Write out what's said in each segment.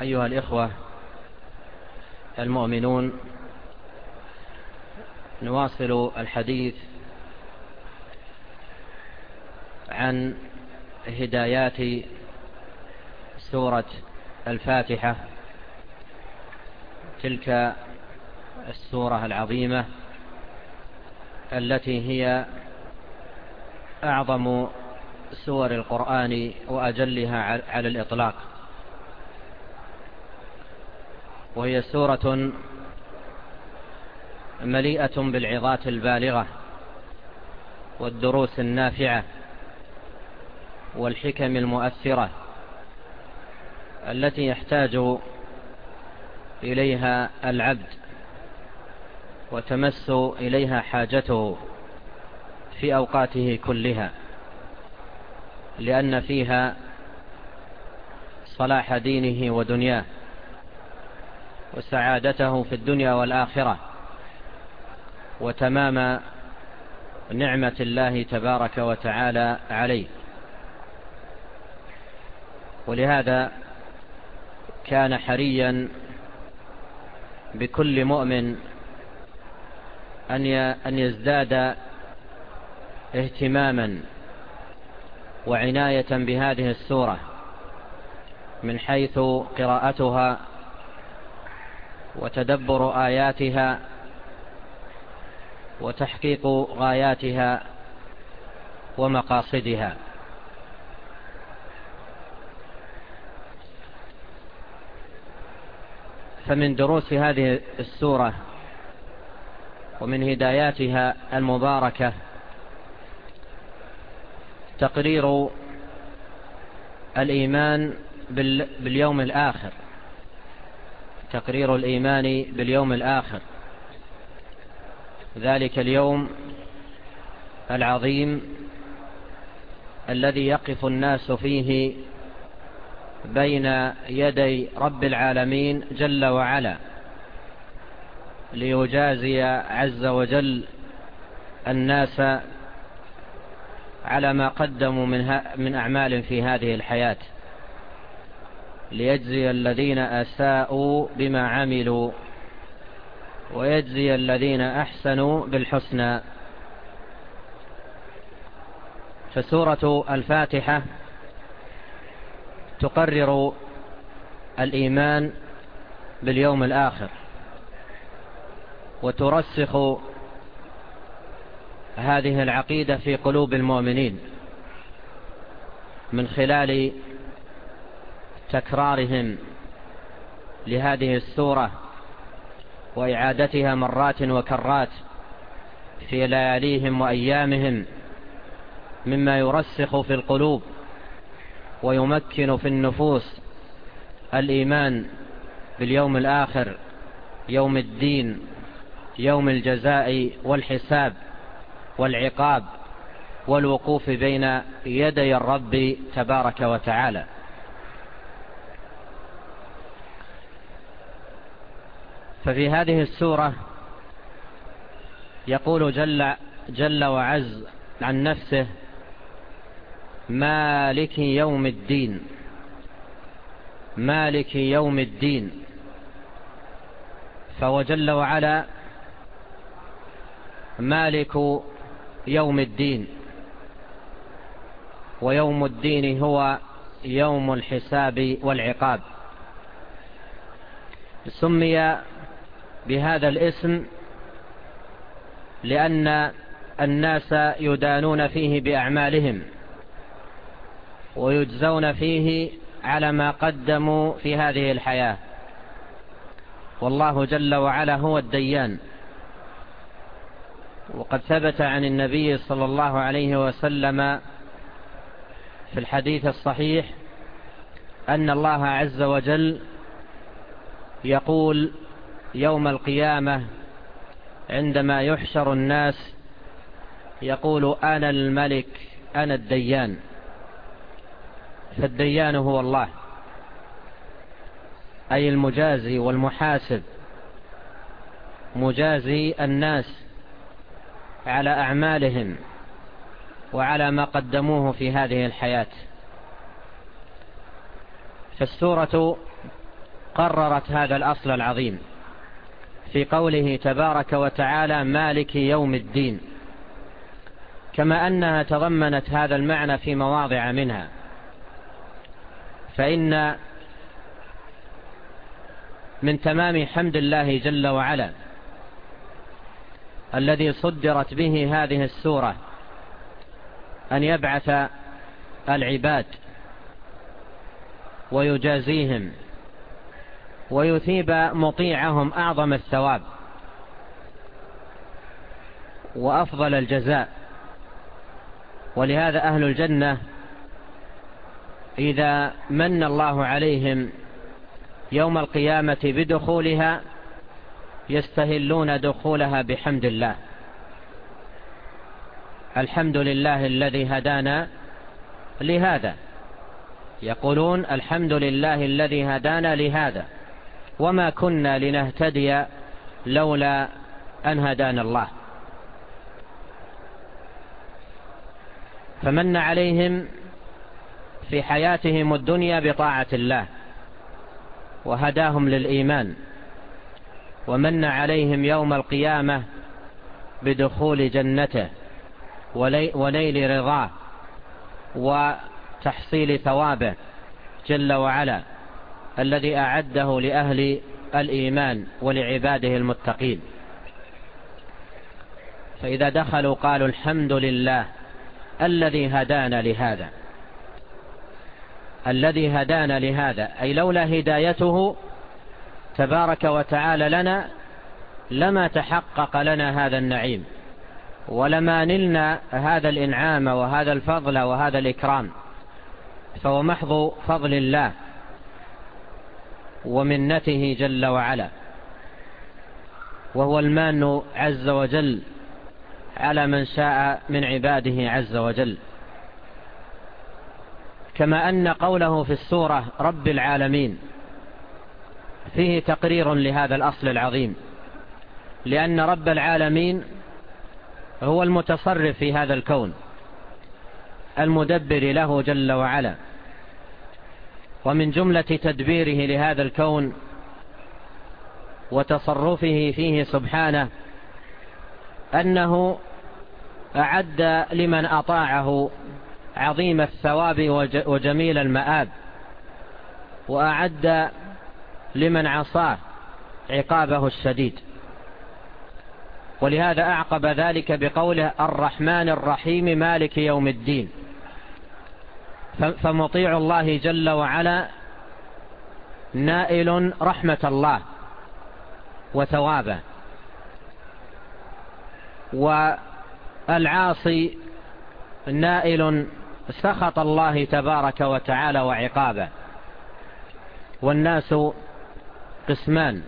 أيها الإخوة المؤمنون نواصل الحديث عن هدايات سورة الفاتحة تلك السورة العظيمة التي هي أعظم سور القرآن وأجلها على الإطلاق. وهي سورة مليئة بالعظات البالغة والدروس النافعة والحكم المؤثرة التي يحتاج إليها العبد وتمس إليها حاجته في أوقاته كلها لأن فيها صلاح دينه ودنياه. وسعادته في الدنيا والآخرة وتمام نعمة الله تبارك وتعالى عليه. ولهذا كان حريا بكل مؤمن أن يزداد اهتماما وعناية بهذه السورة من حيث قراءتها وتدبر آياتها وتحقيق غاياتها ومقاصدها. فمن دروس هذه السورة ومن هداياتها المباركة تقرير الإيمان باليوم الآخر. تقرير الإيمان باليوم الآخر. ذلك اليوم العظيم الذي يقف الناس فيه بين يدي رب العالمين جل وعلا ليجازي عز وجل الناس على ما قدموا من, من أعمال في هذه الحياة. ليجزي الذين أساءوا بما عملوا ويجزي الذين أحسنوا بالحسنى. فسورة الفاتحة تقرر الإيمان باليوم الآخر وترسخ هذه العقيدة في قلوب المؤمنين من خلال تكرارهم لهذه السورة وإعادتها مرات وكرات في لياليهم وأيامهم مما يرسخ في القلوب ويمكن في النفوس الإيمان باليوم الآخر يوم الدين يوم الجزاء والحساب والعقاب والوقوف بين يدي الرب تبارك وتعالى. ففي هذه السورة يقول جل, جل وعز عن نفسه مالك يوم الدين مالك يوم الدين فهو جل وعلا مالك يوم الدين ويوم الدين هو يوم الحساب والعقاب سمي بهذا الاسم لأن الناس يدانون فيه بأعمالهم ويجزون فيه على ما قدموا في هذه الحياة. والله جل وعلا هو الديان. وقد ثبت عن النبي صلى الله عليه وسلم في الحديث الصحيح أن الله عز وجل يقول يوم القيامة عندما يحشر الناس يقول أنا الملك أنا الديان. فالديان هو الله أي المجازي والمحاسب. مجازي الناس على أعمالهم وعلى ما قدموه في هذه الحياة. فالسورة قررت هذا الأصل العظيم. في قوله تبارك وتعالى مالك يوم الدين. كما أنها تضمنت هذا المعنى في مواضع منها. فإن من تمام حمد الله جل وعلا الذي صدرت به هذه السورة أن يبعث العباد ويجازيهم ويثيب مطيعهم أعظم الثواب وأفضل الجزاء ولهذا أهل الجنة إذا من الله عليهم يوم القيامة بدخولها يستهلون دخولها بحمد الله الحمد لله الذي هدانا لهذا يقولون الحمد لله الذي هدانا لهذا وما كنا لنهتدي لولا أن هدانا الله. فمن عليهم في حياتهم الدنيا بطاعة الله وهداهم للإيمان ومن عليهم يوم القيامة بدخول جنته وليل رضاه وتحصيل ثوابه جل وعلا الذي أعده لأهل الإيمان ولعباده المتقين. فإذا دخلوا قالوا الحمد لله الذي هدانا لهذا. الذي هدانا لهذا. أي لولا هدايته تبارك وتعالى لنا لما تحقق لنا هذا النعيم. ولما نلنا هذا الإنعام وهذا الفضل وهذا الإكرام. فهو محض فضل الله. ومنته جل وعلا. وهو المان عز وجل على من شاء من عباده عز وجل. كما أن قوله في السورة رب العالمين فيه تقرير لهذا الأصل العظيم. لأن رب العالمين هو المتصرف في هذا الكون المدبر له جل وعلا. ومن جملة تدبيره لهذا الكون وتصرفه فيه سبحانه أنه أعد لمن أطاعه عظيم الثواب وجميل المآب وأعد لمن عصاه عقابه الشديد ولهذا أعقب ذلك بقوله الرحمن الرحيم مالك يوم الدين فمطيع الله جل وعلا نائل رحمة الله وثوابه. والعاصي نائل سخط الله تبارك وتعالى وعقابه. والناس قسمان.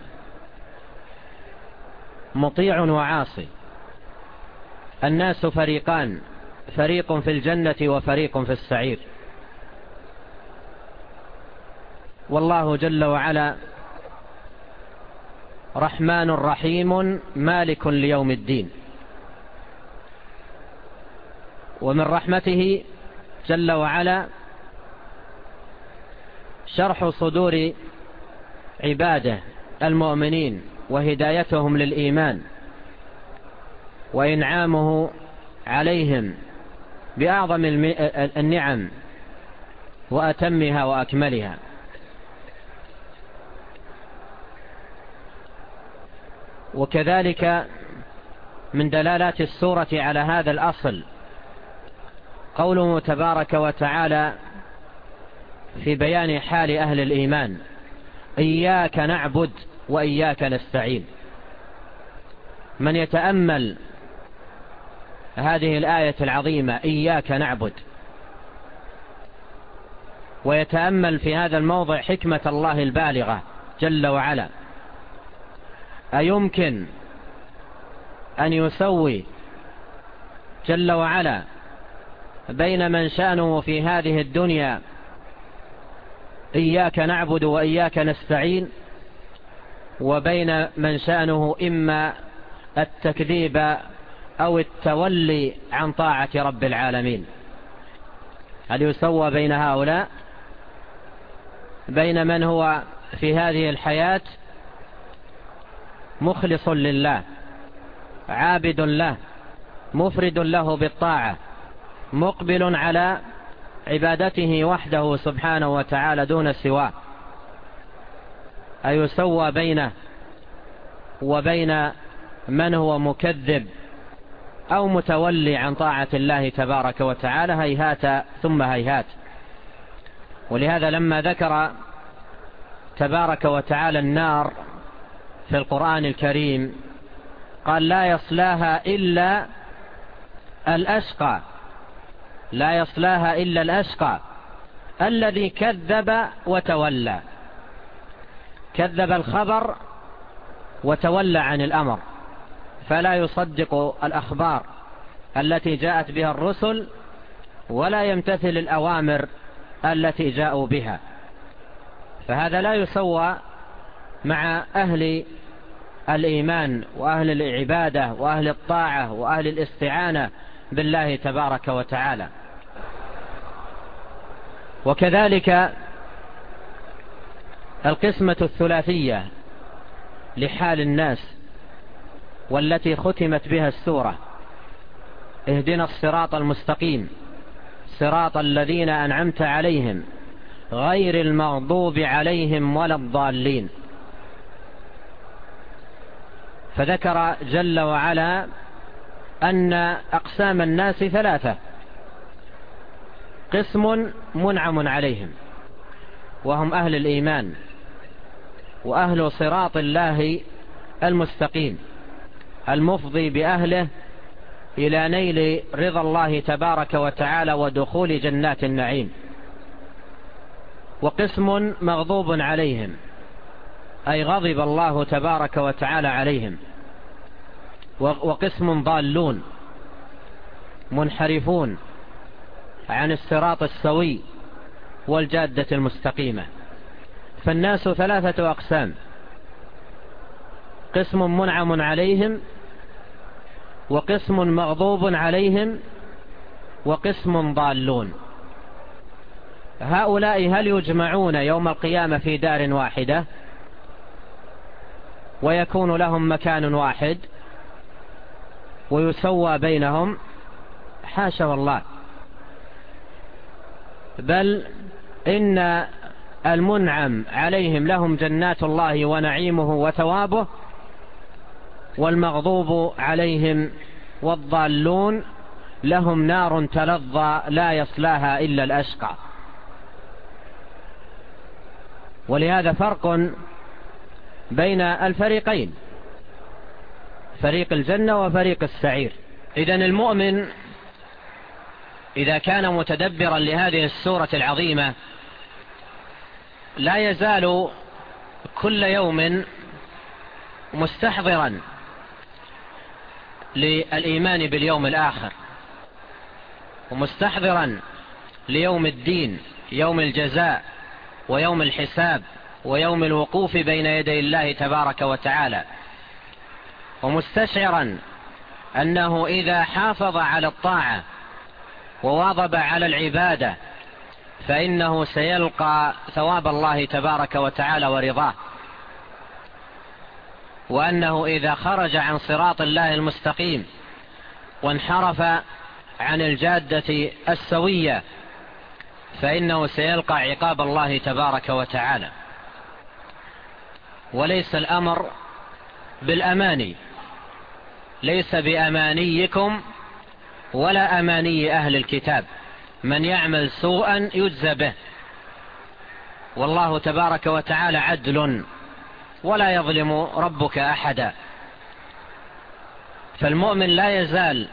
مطيع وعاصي. الناس فريقان. فريق في الجنة وفريق في السعير. والله جل وعلا رحمن رحيم مالك ليوم الدين. ومن رحمته جل وعلا شرح صدور عباده المؤمنين وهدايتهم للإيمان وإنعامه عليهم بأعظم النعم وأتمها وأكملها. وكذلك من دلالات السورة على هذا الأصل. قوله تبارك وتعالى في بيان حال أهل الإيمان إياك نعبد وإياك نستعين. من يتأمل هذه الآية العظيمة إياك نعبد ويتأمل في هذا الموضع حكمة الله البالغة جل وعلا. أيمكن أن يسوي جل وعلا بين من شأنه في هذه الدنيا إياك نعبد وإياك نستعين وبين من شأنه إما التكذيب أو التولي عن طاعة رب العالمين هل يسوى بين هؤلاء؟ بين من هو في هذه الحياة مخلص لله عابد له مفرد له بالطاعة مقبل على عبادته وحده سبحانه وتعالى دون سواه. أيسوى بينه وبين من هو مكذب أو متولي عن طاعة الله تبارك وتعالى هيهات ثم هيهات. ولهذا لما ذكر تبارك وتعالى النار في القرآن الكريم قال لا يصلاها إلا الأشقى. لا يصلاها إلا الأشقى. الذي كذب وتولى. كذب الخبر وتولى عن الأمر. فلا يصدق الأخبار التي جاءت بها الرسل ولا يمتثل الأوامر التي جاءوا بها. فهذا لا يسوى مع أهل الإيمان وأهل العبادة وأهل الطاعة وأهل الاستعانة بالله تبارك وتعالى. وكذلك القسمة الثلاثية لحال الناس والتي ختمت بها السورة. اهدنا الصراط المستقيم صراط الذين أنعمت عليهم غير المغضوب عليهم ولا الضالين. فذكر جل وعلا أن أقسام الناس ثلاثة. قسم منعم عليهم وهم أهل الإيمان وأهل صراط الله المستقيم المفضي بأهله إلى نيل رضا الله تبارك وتعالى ودخول جنات النعيم. وقسم مغضوب عليهم أي غضب الله تبارك وتعالى عليهم. وقسم ضالون منحرفون عن الصراط السوي والجادة المستقيمة. فالناس ثلاثة أقسام. قسم منعم عليهم وقسم مغضوب عليهم وقسم ضالون. هؤلاء هل يجمعون يوم القيامة في دار واحدة؟ ويكون لهم مكان واحد ويسوى بينهم. حاشا والله. بل إن المنعم عليهم لهم جنات الله ونعيمه وثوابه والمغضوب عليهم والضالون لهم نار تلظى لا يصلاها إلا الأشقى. ولهذا فرق بين الفريقين. فريق الجنة وفريق السعير. إذا المؤمن إذا كان متدبرا لهذه السورة العظيمة لا يزال كل يوم مستحضرا للإيمان باليوم الآخر ومستحضرا ليوم الدين يوم الجزاء ويوم الحساب. ويوم الوقوف بين يدي الله تبارك وتعالى. ومستشعرا أنه إذا حافظ على الطاعة وواظب على العبادة فإنه سيلقى ثواب الله تبارك وتعالى ورضاه. وأنه إذا خرج عن صراط الله المستقيم وانحرف عن الجادة السوية فإنه سيلقى عقاب الله تبارك وتعالى. وليس الأمر بالأماني. ليس بأمانيكم ولا أماني أهل الكتاب. من يعمل سوءا يجزى به. والله تبارك وتعالى عدل ولا يظلم ربك أحدا. فالمؤمن لا يزال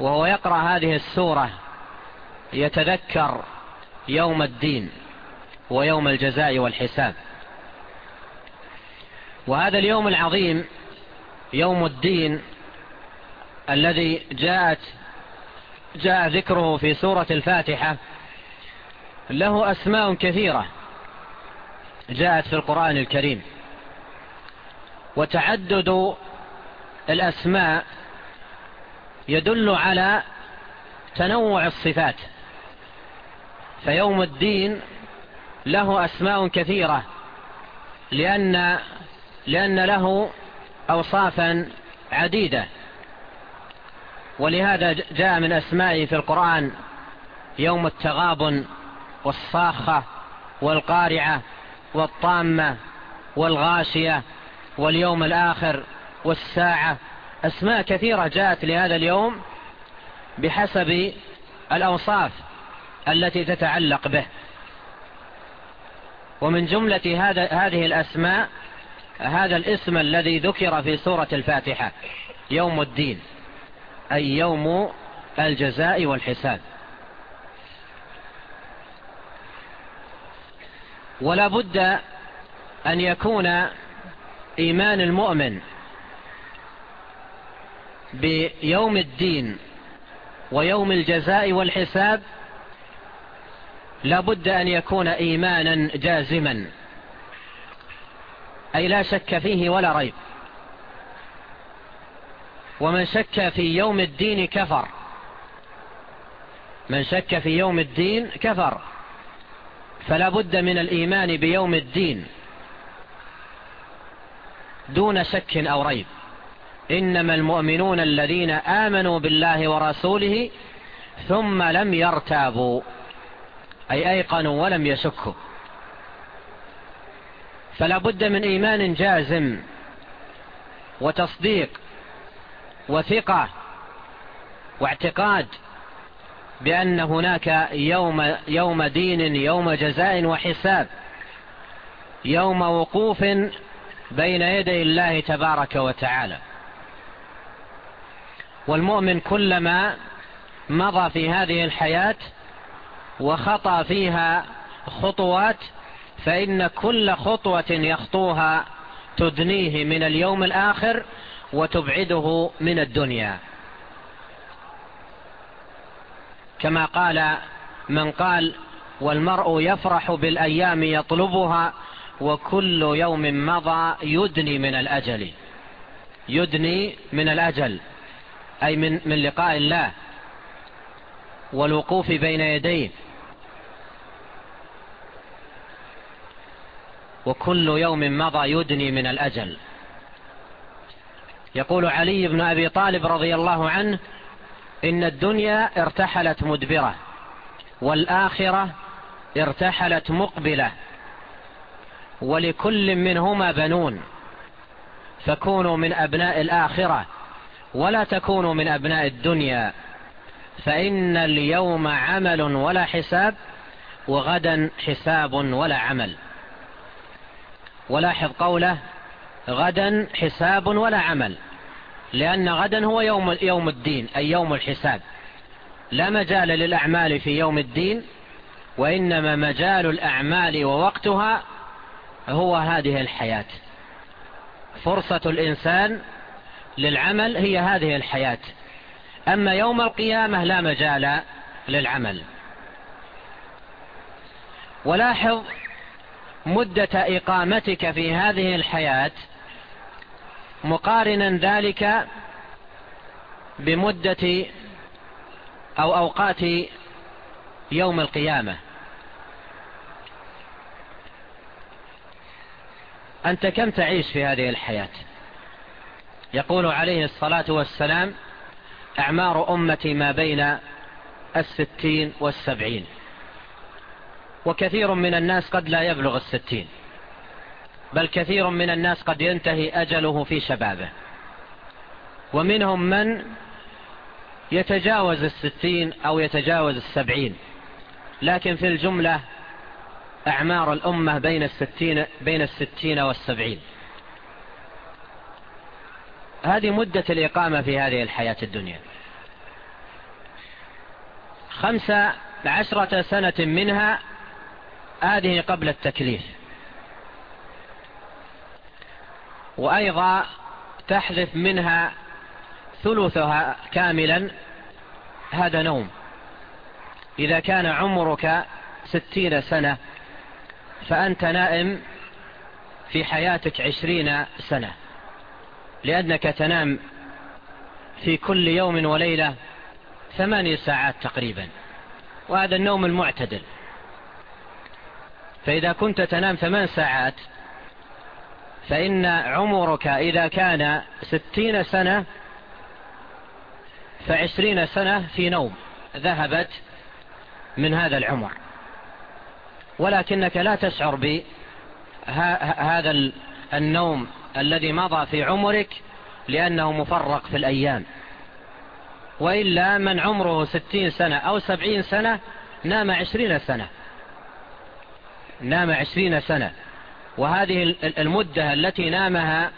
وهو يقرأ هذه السورة يتذكر يوم الدين ويوم الجزاء والحساب. وهذا اليوم العظيم يوم الدين الذي جاءت جاء ذكره في سورة الفاتحة له أسماء كثيرة جاءت في القرآن الكريم. وتعدد الأسماء يدل على تنوع الصفات. فيوم الدين له أسماء كثيرة لأن لأن له أوصافا عديدة. ولهذا جاء من أسمائه في القرآن يوم التغابن والصاخة والقارعة والطامة والغاشية واليوم الآخر والساعة. أسماء كثيرة جاءت لهذا اليوم بحسب الأوصاف التي تتعلق به. ومن جملة هذا هذه الأسماء هذا الاسم الذي ذكر في سورة الفاتحة. يوم الدين. أي يوم الجزاء والحساب. ولا بد أن يكون إيمان المؤمن بيوم الدين ويوم الجزاء والحساب. لا بد أن يكون إيمانا جازما. أي لا شك فيه ولا ريب. ومن شك في يوم الدين كفر. من شك في يوم الدين كفر. فلا بد من الإيمان بيوم الدين. دون شك أو ريب. إنما المؤمنون الذين آمنوا بالله ورسوله ثم لم يرتابوا. أي أيقنوا ولم يشكوا. فلا بد من إيمان جازم وتصديق وثقة واعتقاد بأن هناك يوم, يوم دين يوم جزاء وحساب يوم وقوف بين يدي الله تبارك وتعالى. والمؤمن كلما مضى في هذه الحياة وخطى فيها خطوات فإن كل خطوة يخطوها تدنيه من اليوم الآخر وتبعده من الدنيا. كما قال من قال والمرء يفرح بالأيام يطلبها وكل يوم مضى يدني من الأجل. يدني من الأجل. أي من, من لقاء الله. والوقوف بين يديه. وكل يوم مضى يدني من الأجل. يقول علي بن أبي طالب رضي الله عنه إن الدنيا ارتحلت مدبرة والآخرة ارتحلت مقبلة ولكل منهما بنون فكونوا من أبناء الآخرة ولا تكونوا من أبناء الدنيا. فإن اليوم عمل ولا حساب وغدا حساب ولا عمل. ولاحظ قوله غدا حساب ولا عمل لأن غدا هو يوم, يوم الدين أي يوم الحساب. لا مجال للأعمال في يوم الدين وإنما مجال الأعمال ووقتها هو هذه الحياة. فرصة الإنسان للعمل هي هذه الحياة. أما يوم القيامة لا مجال للعمل. ولاحظ مدة إقامتك في هذه الحياة مقارنا ذلك بمدة أو أوقات يوم القيامة. أنت كم تعيش في هذه الحياة؟ يقول عليه الصلاة والسلام أعمار أمتي ما بين الستين والسبعين. وكثير من الناس قد لا يبلغ الستين. بل كثير من الناس قد ينتهي أجله في شبابه. ومنهم من يتجاوز الستين أو يتجاوز السبعين. لكن في الجملة أعمار الأمة بين الستين, بين الستين والسبعين. هذه مدة الإقامة في هذه الحياة الدنيا. خمسة عشرة سنة منها هذه قبل التكليف. وأيضا تحذف منها ثلثها كاملا هذا نوم. إذا كان عمرك ستين سنة فأنت نائم في حياتك عشرين سنة لأنك تنام في كل يوم وليلة ثماني ساعات تقريبا وهذا النوم المعتدل. فإذا كنت تنام ثمان ساعات فإن عمرك إذا كان ستين سنة فعشرين سنة في نوم ذهبت من هذا العمر. ولكنك لا تشعر بهذا النوم الذي مضى في عمرك لأنه مفرق في الأيام. وإلا من عمره ستين سنة أو سبعين سنة نام عشرين سنة. نام عشرين سنة. وهذه المدة التي نامها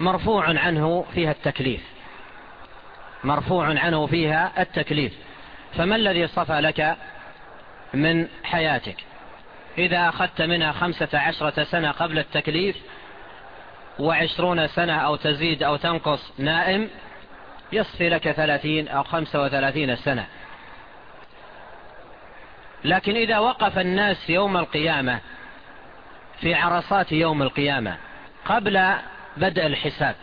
مرفوع عنه فيها التكليف. مرفوع عنه فيها التكليف. فما الذي صفى لك من حياتك؟ إذا أخذت منها خمسة عشرة سنة قبل التكليف وعشرون سنة أو تزيد أو تنقص نائم يصفي لك ثلاثين أو خمسة وثلاثين سنة. لكن إذا وقف الناس يوم القيامة في عرصات يوم القيامة قبل بدء الحساب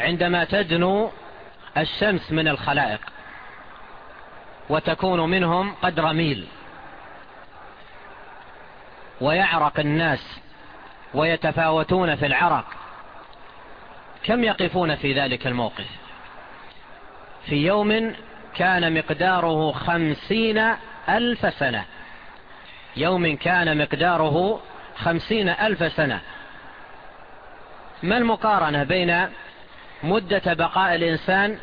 عندما تدنو الشمس من الخلائق وتكون منهم قدر ميل ويعرق الناس ويتفاوتون في العرق كم يقفون في ذلك الموقف؟ في يوم كان مقداره خمسين ألف سنة. يوم كان مقداره خمسين ألف سنة. ما المقارنة بين مدة بقاء الإنسان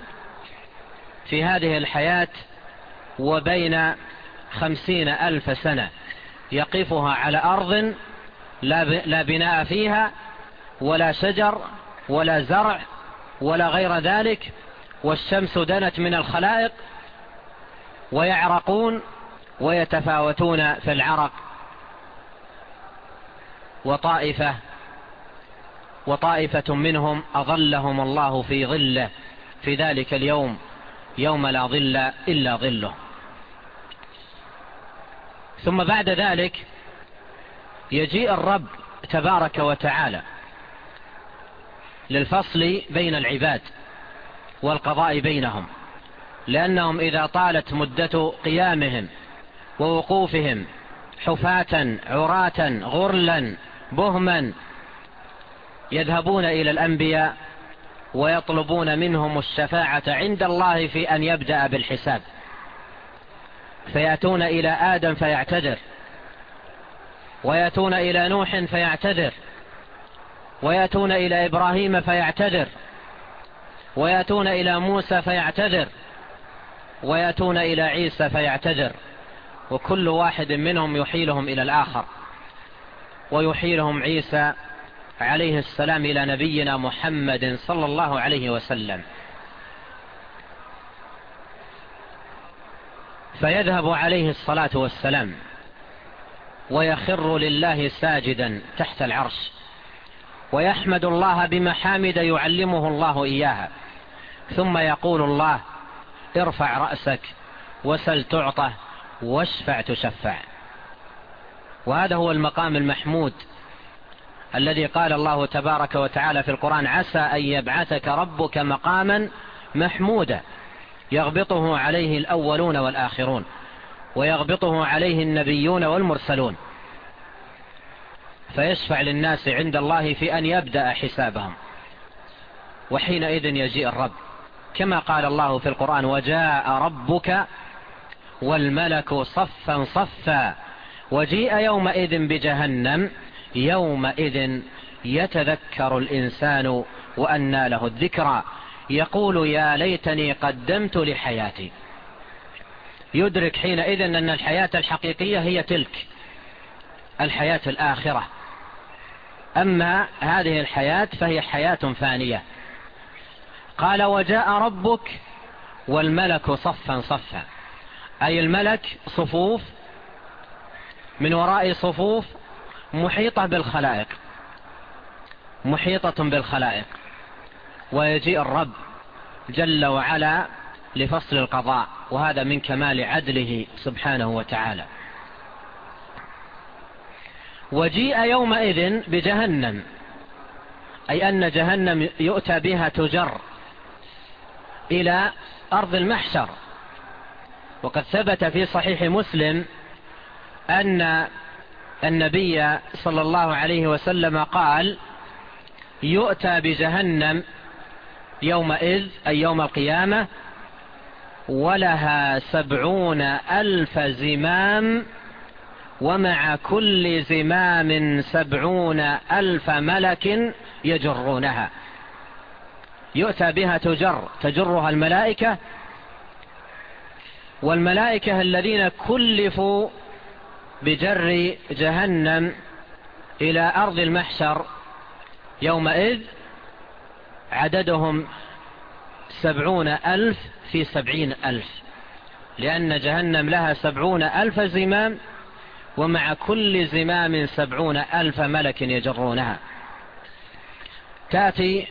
في هذه الحياة وبين خمسين ألف سنة؟ يقفها على أرض لا بناء فيها ولا شجر ولا زرع ولا غير ذلك والشمس دنت من الخلائق ويعرقون ويتفاوتون في العرق وطائفة وطائفة منهم أظلهم الله في ظله في ذلك اليوم يوم لا ظل إلا ظله. ثم بعد ذلك يجيء الرب تبارك وتعالى للفصل بين العباد. والقضاء بينهم لأنهم إذا طالت مدة قيامهم ووقوفهم حفاة عراة غرلا بهما يذهبون إلى الأنبياء ويطلبون منهم الشفاعة عند الله في أن يبدأ بالحساب. فيأتون إلى آدم فيعتذر ويأتون إلى نوح فيعتذر ويأتون إلى إبراهيم فيعتذر ويأتون إلى موسى فيعتذر. ويأتون إلى عيسى فيعتذر. وكل واحد منهم يحيلهم إلى الآخر. ويحيلهم عيسى عليه السلام إلى نبينا محمد صلى الله عليه وسلم. فيذهب عليه الصلاة والسلام. ويخر لله ساجدا تحت العرش. ويحمد الله بمحامد يعلمه الله إياها. ثم يقول الله ارفع رأسك وسل تعطى واشفع تشفع. وهذا هو المقام المحمود الذي قال الله تبارك وتعالى في القرآن عسى أن يبعثك ربك مقاما محمودا. يغبطه عليه الأولون والآخرون ويغبطه عليه النبيون والمرسلون. فيشفع للناس عند الله في أن يبدأ حسابهم. وحينئذ يجيء الرب. كما قال الله في القرآن وجاء ربك والملك صفا صفا وجيء يومئذ بجهنم يومئذ يتذكر الإنسان وأنى له الذكرى. يقول يا ليتني قدمت لحياتي. يدرك حينئذ أن الحياة الحقيقية هي تلك الحياة الآخرة. أما هذه الحياة فهي حياة فانية. قال وجاء ربك والملك صفا صفا. أي الملك صفوف من وراء صفوف محيطة بالخلائق محيطة بالخلائق. ويجيء الرب جل وعلا لفصل القضاء وهذا من كمال عدله سبحانه وتعالى. وجيء يومئذ بجهنم أي أن جهنم يؤتى بها تجر. إلى أرض المحشر. وقد ثبت في صحيح مسلم أن النبي صلى الله عليه وسلم قال يؤتى بجهنم يومئذ أي يوم القيامة ولها سبعون ألف زمام ومع كل زمام سبعون ألف ملك يجرونها. يؤتى بها تجر تجرها الملائكة والملائكة الذين كلفوا بجر جهنم إلى أرض المحشر يومئذ عددهم سبعون ألف في سبعين ألف. لأن جهنم لها سبعون ألف زمام ومع كل زمام سبعون ألف ملك يجرونها. تأتي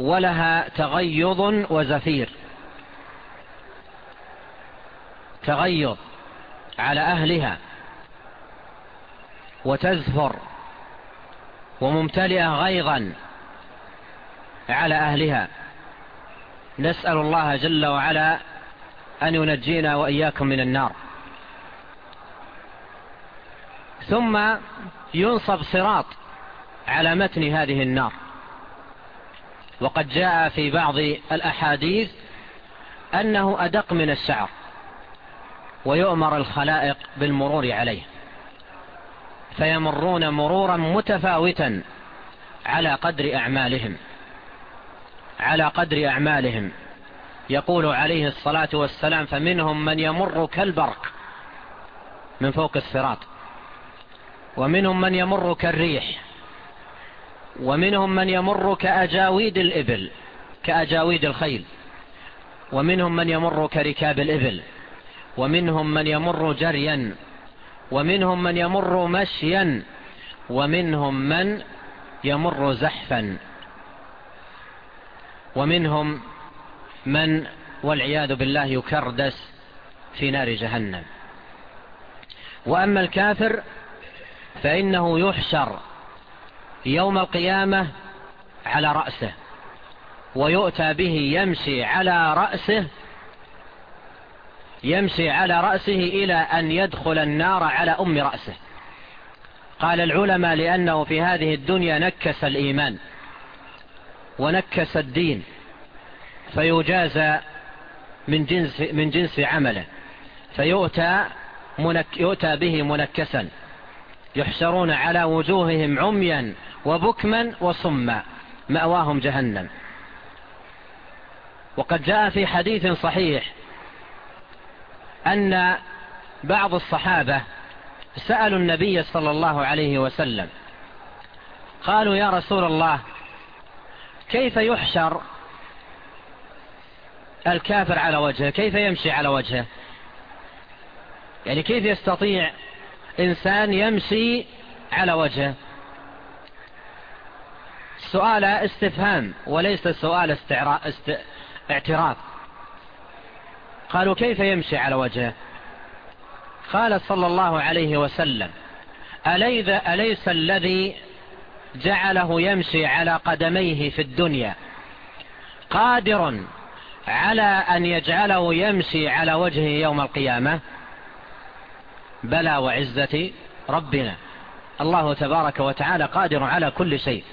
ولها تغيض وزفير. تغيض على أهلها وتزفر وممتلئة غيظا على أهلها. نسأل الله جل وعلا أن ينجينا وإياكم من النار. ثم ينصب صراط على متن هذه النار. وقد جاء في بعض الأحاديث أنه أدق من الشعر ويؤمر الخلائق بالمرور عليه فيمرون مرورا متفاوتا على قدر أعمالهم على قدر أعمالهم يقول عليه الصلاة والسلام فمنهم من يمر كالبرق من فوق الصراط ومنهم من يمر كالريح ومنهم من يمر كأجاويد الإبل كأجاويد الخيل. ومنهم من يمر كركاب الإبل. ومنهم من يمر جريا. ومنهم من يمر مشيا. ومنهم من يمر زحفا. ومنهم من والعياذ بالله يكردس في نار جهنم. وأما الكافر فإنه يحشر. يوم القيامة على رأسه ويؤتى به يمشي على رأسه يمشي على رأسه إلى أن يدخل النار على أم رأسه. قال العلماء لأنه في هذه الدنيا نكس الإيمان ونكس الدين فيجازى من جنس, من جنس عمله فيؤتى منك يؤتى به منكسا يحشرون على وجوههم عميا وبكما وصما مأواهم جهنم. وقد جاء في حديث صحيح أن بعض الصحابة سألوا النبي صلى الله عليه وسلم قالوا يا رسول الله كيف يحشر الكافر على وجهه؟ كيف يمشي على وجهه؟ يعني كيف يستطيع إنسان يمشي على وجهه؟ السؤال استفهام وليس السؤال است... اعتراف. قالوا كيف يمشي على وجهه؟ قال صلى الله عليه وسلم أليس الذي جعله يمشي على قدميه في الدنيا قادر على أن يجعله يمشي على وجهه يوم القيامة؟ بلى وعزة ربنا الله تبارك وتعالى قادر على كل شيء.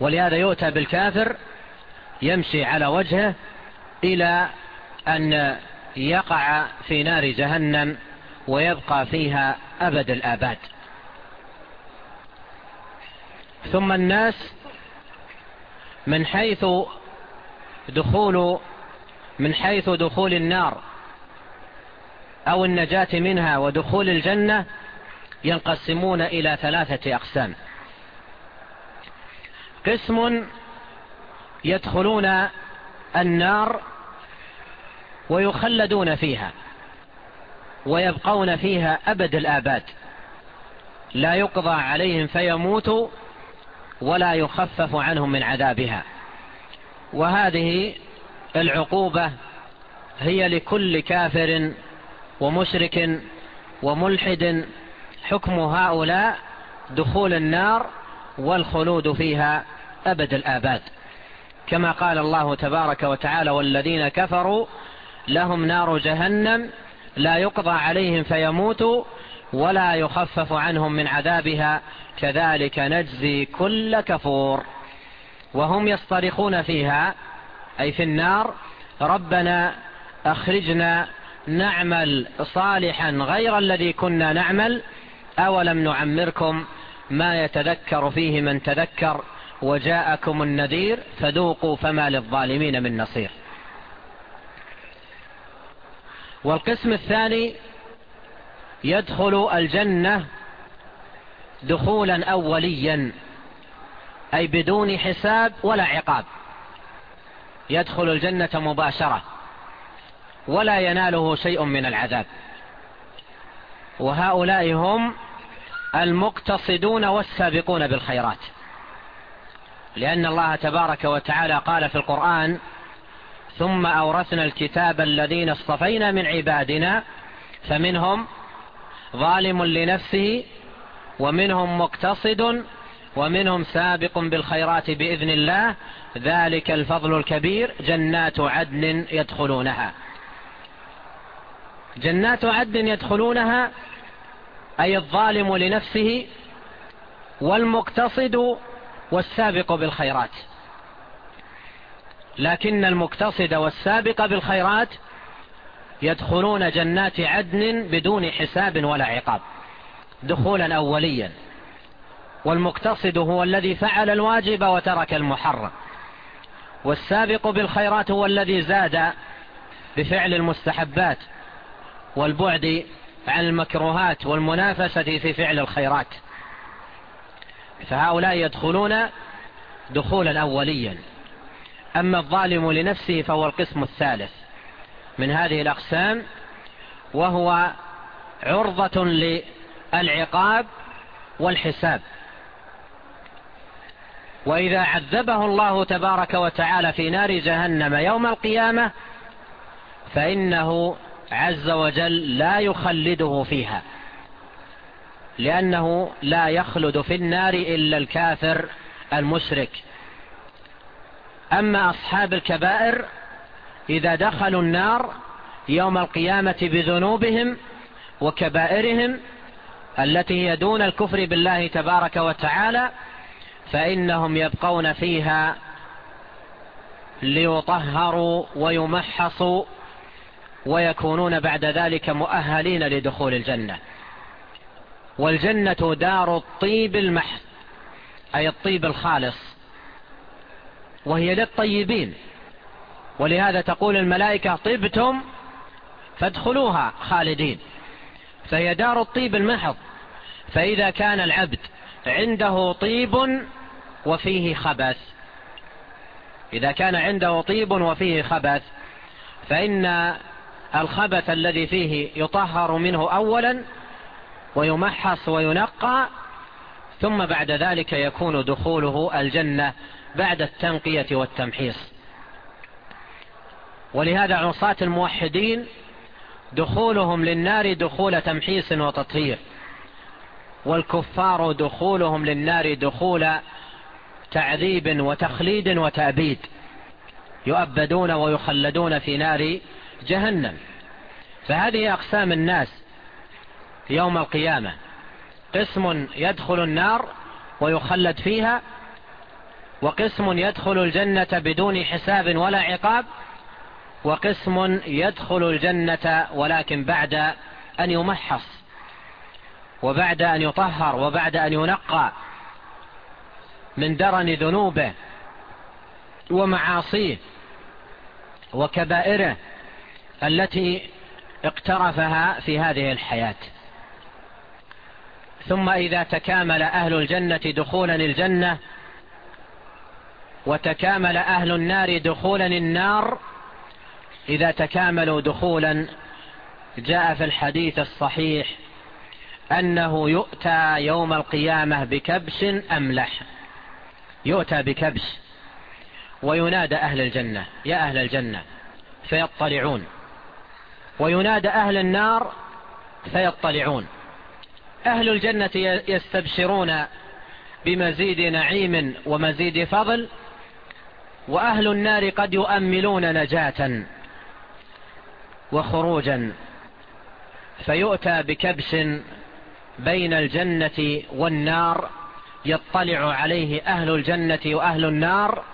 ولهذا يؤتى بالكافر يمشي على وجهه إلى أن يقع في نار جهنم ويبقى فيها أبد الآباد. ثم الناس من حيث دخول من حيث دخول النار أو النجاة منها ودخول الجنة ينقسمون إلى ثلاثة أقسام. قسم يدخلون النار ويخلدون فيها ويبقون فيها أبد الآباد. لا يقضى عليهم فيموتوا ولا يخفف عنهم من عذابها. وهذه العقوبة هي لكل كافر ومشرك وملحد حكم هؤلاء دخول النار والخلود فيها أبد الآباد. كما قال الله تبارك وتعالى والذين كفروا لهم نار جهنم لا يقضى عليهم فيموتوا ولا يخفف عنهم من عذابها. كذلك نجزي كل كفور. وهم يصطرخون فيها أي في النار ربنا أخرجنا نعمل صالحا غير الذي كنا نعمل أولم نعمركم ما يتذكر فيه من تذكر وجاءكم النذير فذوقوا فما للظالمين من نصير. والقسم الثاني يدخل الجنة دخولا أوليا أي بدون حساب ولا عقاب. يدخل الجنة مباشرة ولا يناله شيء من العذاب. وهؤلاء هم المقتصدون والسابقون بالخيرات. لأن الله تبارك وتعالى قال في القرآن ثم أورثنا الكتاب الذين اصطفينا من عبادنا فمنهم ظالم لنفسه ومنهم مقتصد ومنهم سابق بالخيرات بإذن الله ذلك الفضل الكبير جنات عدن يدخلونها. جنات عدن يدخلونها أي الظالم لنفسه والمقتصد والسابق بالخيرات. لكن المقتصد والسابق بالخيرات يدخلون جنات عدن بدون حساب ولا عقاب دخولا أوليا. والمقتصد هو الذي فعل الواجب وترك المحرم. والسابق بالخيرات هو الذي زاد بفعل المستحبات والبعد عن المكروهات والمنافسة في فعل الخيرات. فهؤلاء يدخلون دخولا أوليا. أما الظالم لنفسه فهو القسم الثالث من هذه الأقسام وهو عرضة للعقاب والحساب. وإذا عذبه الله تبارك وتعالى في نار جهنم يوم القيامة فإنه عز وجل لا يخلده فيها. لأنه لا يخلد في النار إلا الكافر المشرك. أما أصحاب الكبائر إذا دخلوا النار يوم القيامة بذنوبهم وكبائرهم التي هي دون الكفر بالله تبارك وتعالى فإنهم يبقون فيها ليطهروا ويمحصوا ويكونون بعد ذلك مؤهلين لدخول الجنة. والجنة دار الطيب المحض أي الطيب الخالص وهي للطيبين. ولهذا تقول الملائكة طبتم فادخلوها خالدين. فهي دار الطيب المحض. فإذا كان العبد عنده طيب وفيه خبث إذا كان عنده طيب وفيه خبث فإن الخبث الذي فيه يطهر منه أولا ويمحص وينقى ثم بعد ذلك يكون دخوله الجنة بعد التنقية والتمحيص. ولهذا عصاة الموحدين دخولهم للنار دخول تمحيص وتطهير والكفار دخولهم للنار دخول تعذيب وتخليد وتأبيد يؤبدون ويخلدون في نار جهنم. فهذه أقسام الناس يوم القيامة. قسم يدخل النار ويخلد فيها وقسم يدخل الجنة بدون حساب ولا عقاب وقسم يدخل الجنة ولكن بعد أن يمحص وبعد أن يطهر وبعد أن ينقى من درن ذنوبه ومعاصيه وكبائره. التي اقترفها في هذه الحياة. ثم إذا تكامل أهل الجنة دخولا الجنة وتكامل أهل النار دخولا النار إذا تكاملوا دخولا جاء في الحديث الصحيح أنه يؤتى يوم القيامة بكبش أملح يؤتى بكبش وينادى أهل الجنة يا أهل الجنة فيطلعون. وينادى أهل النار فيطلعون. أهل الجنة يستبشرون بمزيد نعيم ومزيد فضل وأهل النار قد يؤملون نجاة وخروجا فيؤتى بكبش بين الجنة والنار يطلع عليه أهل الجنة وأهل النار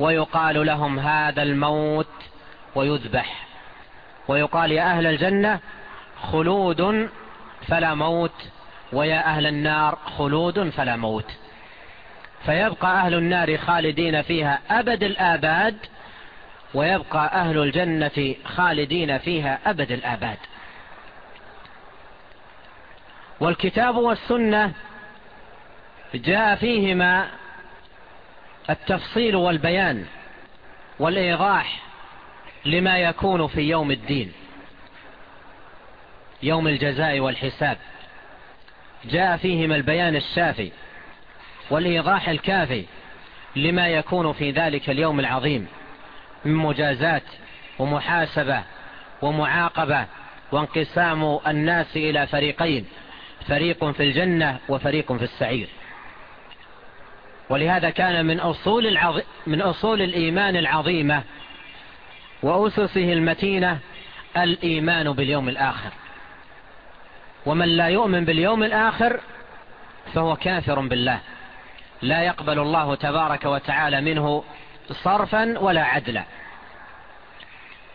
ويقال لهم هذا الموت ويذبح. ويقال يا أهل الجنة خلود فلا موت ويا أهل النار خلود فلا موت. فيبقى أهل النار خالدين فيها أبد الآباد ويبقى أهل الجنة خالدين فيها أبد الآباد. والكتاب والسنة جاء فيهما التفصيل والبيان والإيضاح لما يكون في يوم الدين يوم الجزاء والحساب. جاء فيهما البيان الشافي والإيضاح الكافي لما يكون في ذلك اليوم العظيم من مجازات ومحاسبة ومعاقبة وانقسام الناس إلى فريقين فريق في الجنة وفريق في السعير. ولهذا كان من أصول, العظ... من أصول الإيمان العظيمة وأسسه المتينة الإيمان باليوم الآخر. ومن لا يؤمن باليوم الآخر فهو كافر بالله. لا يقبل الله تبارك وتعالى منه صرفا ولا عدلا.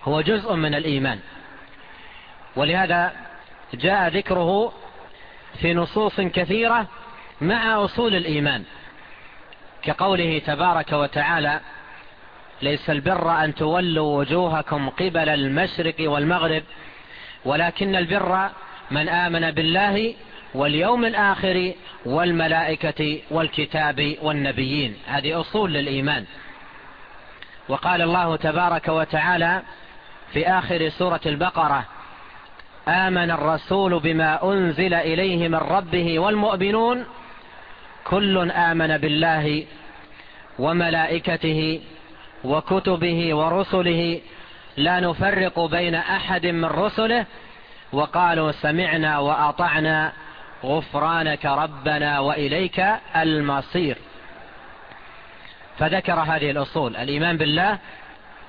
هو جزء من الإيمان. ولهذا جاء ذكره في نصوص كثيرة مع أصول الإيمان. كقوله تبارك وتعالى ليس البر أن تولوا وجوهكم قبل المشرق والمغرب ولكن البر من آمن بالله واليوم الآخر والملائكة والكتاب والنبيين. هذه أصول للإيمان. وقال الله تبارك وتعالى في آخر سورة البقرة آمن الرسول بما أنزل إليه من ربه والمؤمنون كل آمن بالله وملائكته وكتبه ورسله لا نفرق بين أحد من رسله وقالوا سمعنا وأطعنا غفرانك ربنا وإليك المصير. فذكر هذه الأصول الإيمان بالله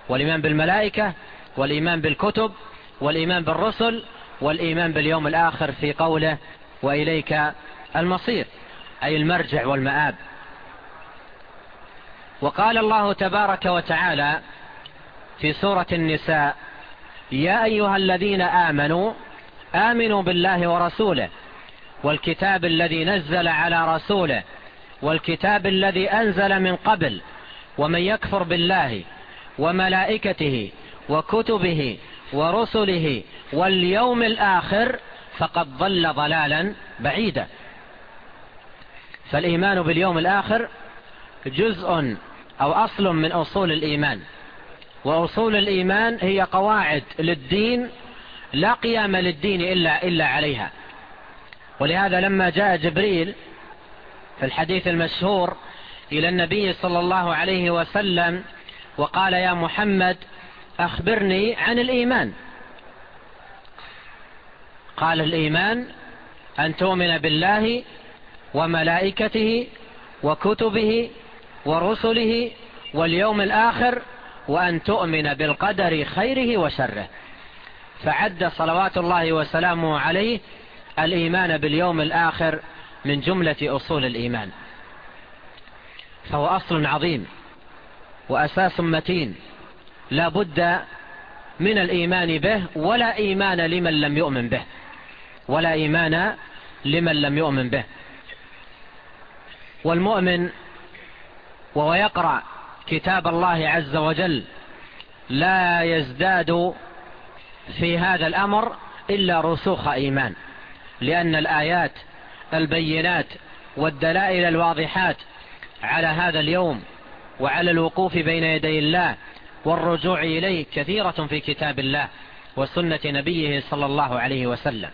والإيمان بالملائكة والإيمان بالكتب والإيمان بالرسل والإيمان باليوم الآخر في قوله وإليك المصير أي المرجع والمآب. وقال الله تبارك وتعالى في سورة النساء يا أيها الذين آمنوا آمنوا بالله ورسوله والكتاب الذي نزل على رسوله والكتاب الذي أنزل من قبل ومن يكفر بالله وملائكته وكتبه ورسله واليوم الآخر فقد ضل ضلالا بعيدا. فالإيمان باليوم الآخر جزء أو أصل من أصول الإيمان. وأصول الإيمان هي قواعد للدين لا قيام للدين إلا, إلا عليها. ولهذا لما جاء جبريل في الحديث المشهور إلى النبي صلى الله عليه وسلم وقال يا محمد أخبرني عن الإيمان. قال الإيمان أن تؤمن بالله وملائكته وكتبه ورسله واليوم الآخر وأن تؤمن بالقدر خيره وشره. فعد صلوات الله وسلامه عليه الإيمان باليوم الآخر من جملة أصول الإيمان. فهو أصل عظيم وأساس متين. لا بد من الإيمان به ولا إيمان لمن لم يؤمن به. ولا إيمان لمن لم يؤمن به. والمؤمن وهو يقرأ كتاب الله عز وجل لا يزداد في هذا الأمر إلا رسوخ إيمان لأن الآيات البينات والدلائل الواضحات على هذا اليوم وعلى الوقوف بين يدي الله والرجوع إليه كثيرة في كتاب الله وسنة نبيه صلى الله عليه وسلم.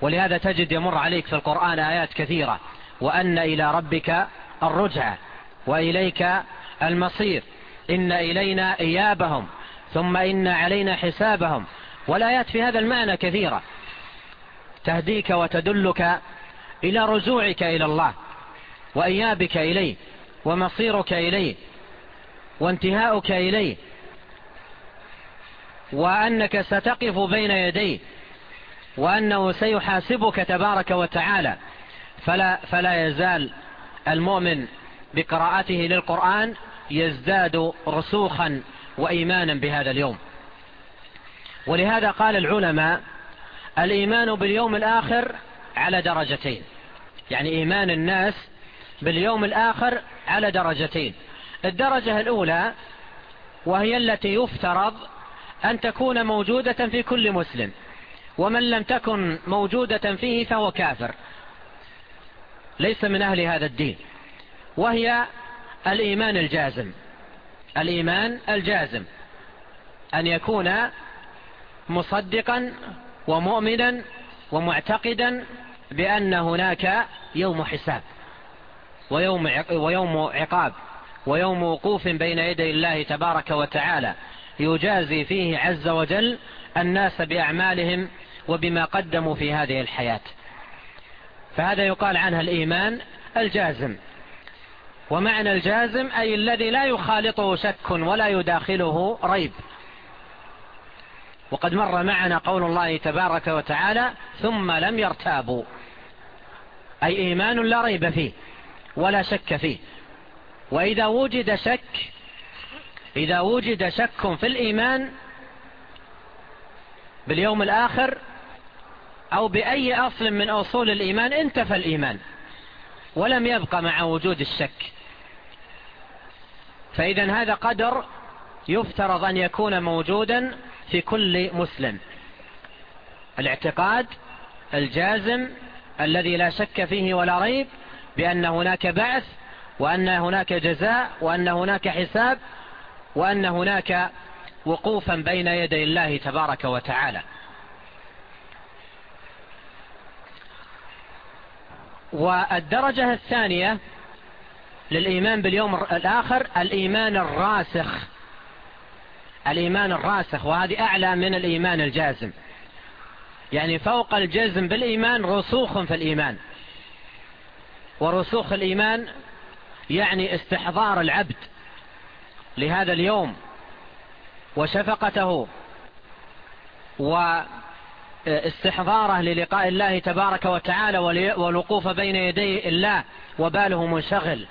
ولهذا تجد يمر عليك في القرآن آيات كثيرة وأن إلى ربك الرجعة وإليك المصير. إن إلينا إيابهم ثم إن علينا حسابهم. والآيات في هذا المعنى كثيرة. تهديك وتدلك إلى رجوعك إلى الله وإيابك إليه ومصيرك إليه وانتهاؤك إليه وأنك ستقف بين يديه وأنه سيحاسبك تبارك وتعالى. فلا, فلا يزال المؤمن بقراءته للقرآن يزداد رسوخا وإيمانا بهذا اليوم. ولهذا قال العلماء الإيمان باليوم الآخر على درجتين. يعني إيمان الناس باليوم الآخر على درجتين. الدرجة الأولى وهي التي يفترض أن تكون موجودة في كل مسلم. ومن لم تكن موجودة فيه فهو كافر. ليس من أهل هذا الدين وهي الإيمان الجازم الإيمان الجازم أن يكون مصدقا ومؤمنا ومعتقدا بأن هناك يوم حساب ويوم ويوم عقاب ويوم وقوف بين يدي الله تبارك وتعالى يجازي فيه عز وجل الناس بأعمالهم وبما قدموا في هذه الحياة. فهذا يقال عنها الإيمان الجازم. ومعنى الجازم أي الذي لا يخالطه شك ولا يداخله ريب. وقد مر معنا قول الله تبارك وتعالى ثم لم يرتابوا أي إيمان لا ريب فيه ولا شك فيه. وإذا وجد شك إذا وجد شك في الإيمان باليوم الآخر أو بأي أصل من أصول الإيمان انتفى الإيمان ولم يبقى مع وجود الشك. فإذا هذا قدر يفترض أن يكون موجودا في كل مسلم. الاعتقاد الجازم الذي لا شك فيه ولا ريب بأن هناك بعث وأن هناك جزاء وأن هناك حساب وأن هناك وقوفا بين يدي الله تبارك وتعالى. والدرجة الثانية للإيمان باليوم الآخر الإيمان الراسخ. الإيمان الراسخ وهذه أعلى من الإيمان الجازم. يعني فوق الجزم بالإيمان رسوخ في الإيمان. ورسوخ الإيمان يعني استحضار العبد لهذا اليوم وشفقته وشفقته آه، استحضاره للقاء الله تبارك وتعالى والوقوف بين يدي الله وباله منشغل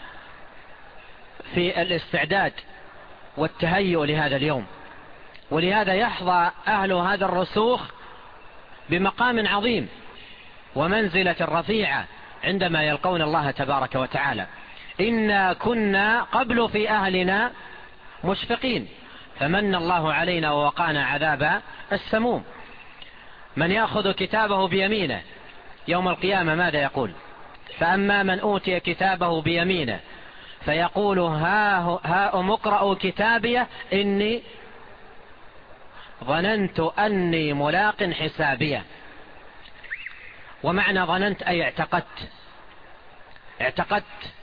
في الاستعداد والتهيؤ لهذا اليوم. ولهذا يحظى أهل هذا الرسوخ بمقام عظيم ومنزلة رفيعة عندما يلقون الله تبارك وتعالى. إنا كنا قبل في أهلنا مشفقين. فمن الله علينا ووقعنا عذاب السموم. من يأخذ كتابه بيمينه يوم القيامة ماذا يقول؟ فأما من أوتي كتابه بيمينه فيقول ها, ها أمقرأ كتابي إني ظننت أني ملاق حسابية ومعنى ظننت أي اعتقدت؟ اعتقدت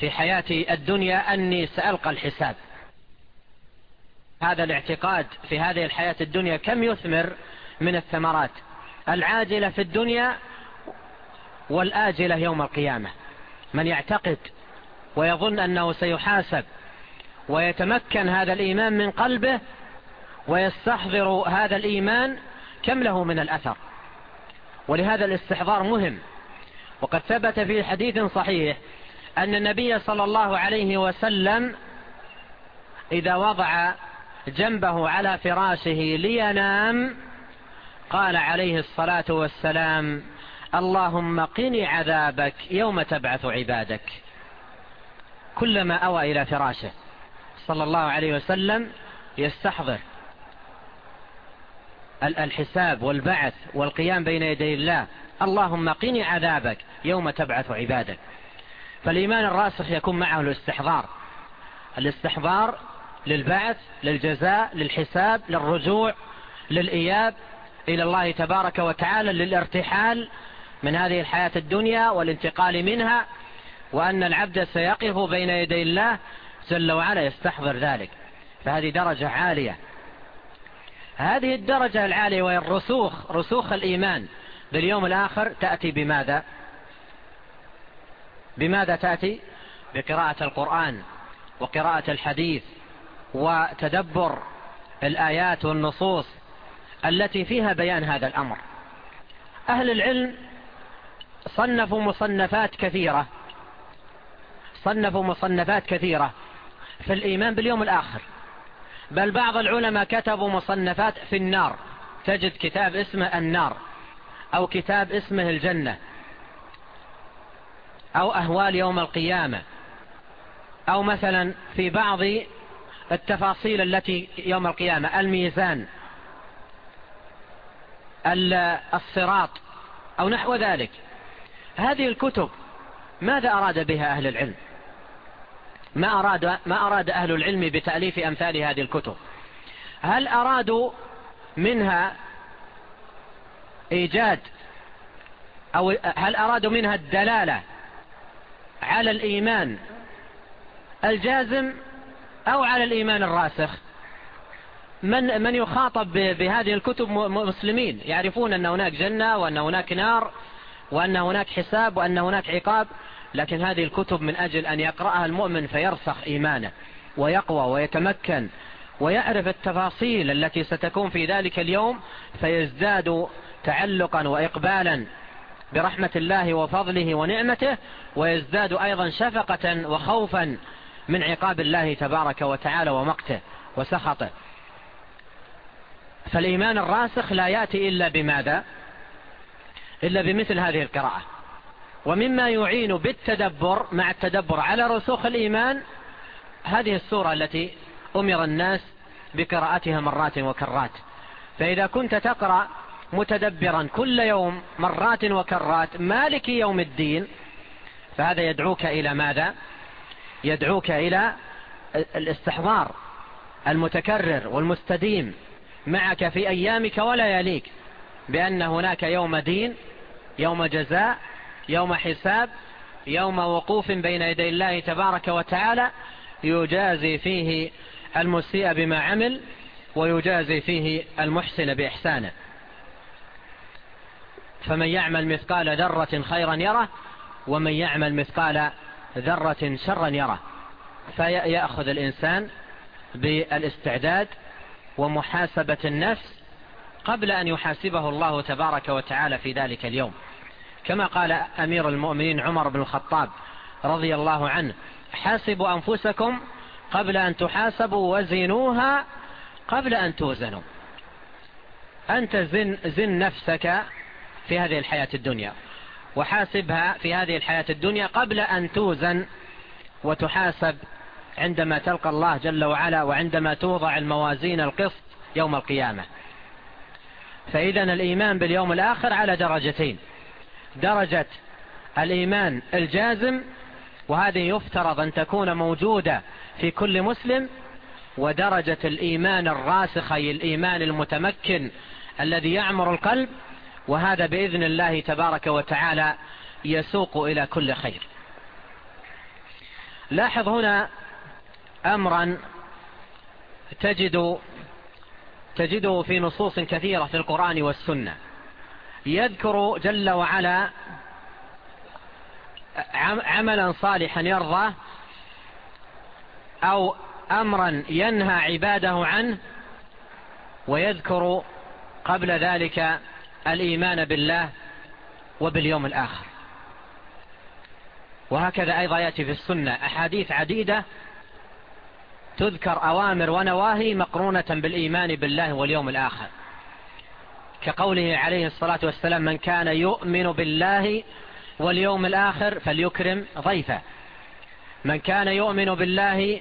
في حياتي الدنيا أني سألقى الحساب. هذا الاعتقاد في هذه الحياة الدنيا كم يثمر؟ من الثمرات العاجلة في الدنيا والآجلة يوم القيامة. من يعتقد ويظن أنه سيحاسب ويتمكن هذا الإيمان من قلبه ويستحضر هذا الإيمان كم له من الأثر؟ ولهذا الاستحضار مهم. وقد ثبت في حديث صحيح أن النبي صلى الله عليه وسلم إذا وضع جنبه على فراشه لينام قال عليه الصلاة والسلام اللهم قني عذابك يوم تبعث عبادك. كلما أوى إلى فراشه صلى الله عليه وسلم يستحضر الحساب والبعث والقيام بين يدي الله. اللهم قني عذابك يوم تبعث عبادك. فالإيمان الراسخ يكون معه الاستحضار. الاستحضار للبعث للجزاء للحساب للرجوع للإياب إلى الله تبارك وتعالى للارتحال من هذه الحياة الدنيا والانتقال منها وأن العبد سيقف بين يدي الله جل وعلا يستحضر ذلك. فهذه درجة عالية. هذه الدرجة العالية وهي الرسوخ رسوخ الإيمان باليوم الآخر تأتي بماذا؟ بماذا تأتي؟ بقراءة القرآن وقراءة الحديث وتدبر الآيات والنصوص التي فيها بيان هذا الأمر. أهل العلم صنفوا مصنفات كثيرة. صنفوا مصنفات كثيرة في الإيمان باليوم الآخر. بل بعض العلماء كتبوا مصنفات في النار. تجد كتاب اسمه النار أو كتاب اسمه الجنة أو أهوال يوم القيامة أو مثلا في بعض التفاصيل التي يوم القيامة. الميزان الصراط أو نحو ذلك. هذه الكتب ماذا أراد بها أهل العلم؟ ما أراد, ما أراد أهل العلم بتأليف أمثال هذه الكتب؟ هل أرادوا منها إيجاد أو هل أرادوا منها الدلالة على الإيمان الجازم أو على الإيمان الراسخ؟ من من يخاطب بهذه الكتب مسلمين؟ يعرفون أن هناك جنة وأن هناك نار وأن هناك حساب وأن هناك عقاب لكن هذه الكتب من أجل أن يقرأها المؤمن فيرسخ إيمانه ويقوى ويتمكن ويعرف التفاصيل التي ستكون في ذلك اليوم فيزداد تعلقا وإقبالا برحمة الله وفضله ونعمته ويزداد أيضا شفقة وخوفا من عقاب الله تبارك وتعالى ومقته وسخطه. فالإيمان الراسخ لا يأتي إلا بماذا؟ إلا بمثل هذه القراءة. ومما يعين بالتدبر مع التدبر على رسوخ الإيمان هذه السورة التي أمر الناس بقراءتها مرات وكرات. فإذا كنت تقرأ متدبرا كل يوم مرات وكرات مالك يوم الدين فهذا يدعوك إلى ماذا؟ يدعوك إلى الاستحضار المتكرر والمستديم. معك في أيامك ولا يليك بأن هناك يوم دين يوم جزاء يوم حساب يوم وقوف بين يدي الله تبارك وتعالى يجازي فيه المسيء بما عمل ويجازي فيه المحسن بإحسانه فمن يعمل مثقال ذرة خيرا يره ومن يعمل مثقال ذرة شرا يره. فيأخذ الإنسان بالإستعداد ومحاسبة النفس قبل أن يحاسبه الله تبارك وتعالى في ذلك اليوم. كما قال أمير المؤمنين عمر بن الخطاب رضي الله عنه حاسبوا أنفسكم قبل أن تحاسبوا وزنوها قبل أن توزنوا. أنت زن, زن نفسك في هذه الحياة الدنيا وحاسبها في هذه الحياة الدنيا قبل أن توزن وتحاسب عندما تلقى الله جل وعلا وعندما توضع الموازين القسط يوم القيامة. فإذا الإيمان باليوم الآخر على درجتين. درجة الإيمان الجازم وهذه يفترض أن تكون موجودة في كل مسلم ودرجة الإيمان الراسخ أي الإيمان المتمكن الذي يعمر القلب وهذا بإذن الله تبارك وتعالى يسوق إلى كل خير. لاحظ هنا أمرا تجد تجده في نصوص كثيرة في القرآن والسنة. يذكر جل وعلا عملا صالحا يرضى أو أمرا ينهى عباده عنه ويذكر قبل ذلك الإيمان بالله وباليوم الآخر. وهكذا أيضا يأتي في السنة أحاديث عديدة تذكر أوامر ونواهي مقرونة بالإيمان بالله واليوم الآخر. كقوله عليه الصلاة والسلام من كان يؤمن بالله واليوم الآخر فليكرم ضيفه. من كان يؤمن بالله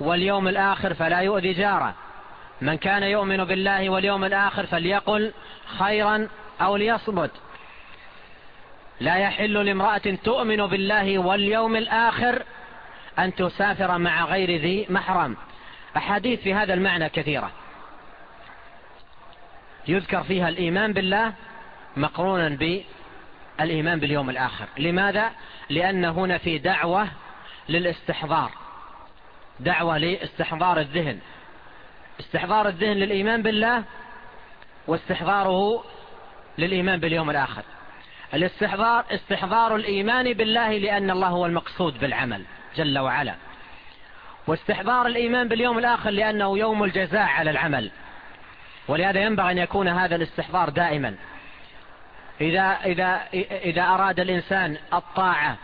واليوم الآخر فلا يؤذي جاره. من كان يؤمن بالله واليوم الآخر فليقل خيرا أو ليصمت. لا يحل لامرأة تؤمن بالله واليوم الآخر أن تسافر مع غير ذي محرم. أحاديث في هذا المعنى كثيرة. يذكر فيها الإيمان بالله مقرونا بالإيمان باليوم الآخر. لماذا؟ لأن هنا في دعوة للاستحضار. دعوة لاستحضار الذهن. استحضار الذهن للإيمان بالله واستحضاره للإيمان باليوم الآخر. الاستحضار استحضار الإيمان بالله لأن الله هو المقصود بالعمل. جل وعلا. واستحضار الإيمان باليوم الآخر لأنه يوم الجزاء على العمل. ولهذا ينبغي أن يكون هذا الاستحضار دائما. إذا, إذا, إذا أراد الإنسان الطاعة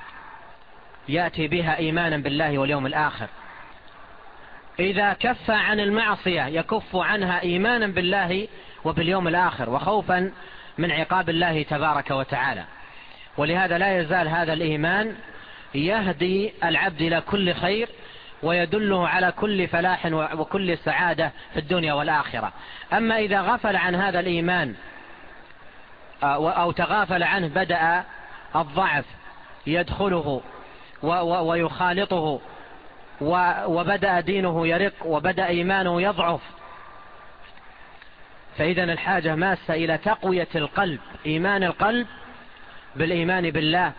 يأتي بها إيمانا بالله واليوم الآخر. إذا كف عن المعصية يكف عنها إيمانا بالله وباليوم الآخر وخوفا من عقاب الله تبارك وتعالى. ولهذا لا يزال هذا الإيمان يهدي العبد إلى كل خير ويدله على كل فلاح وكل سعادة في الدنيا والآخرة. أما إذا غفل عن هذا الإيمان آه، أو تغافل عنه بدأ الضعف يدخله ويخالطه وبدأ دينه يرق وبدأ إيمانه يضعف. فإذا الحاجة ماسة إلى تقوية القلب إيمان القلب بالإيمان بالله.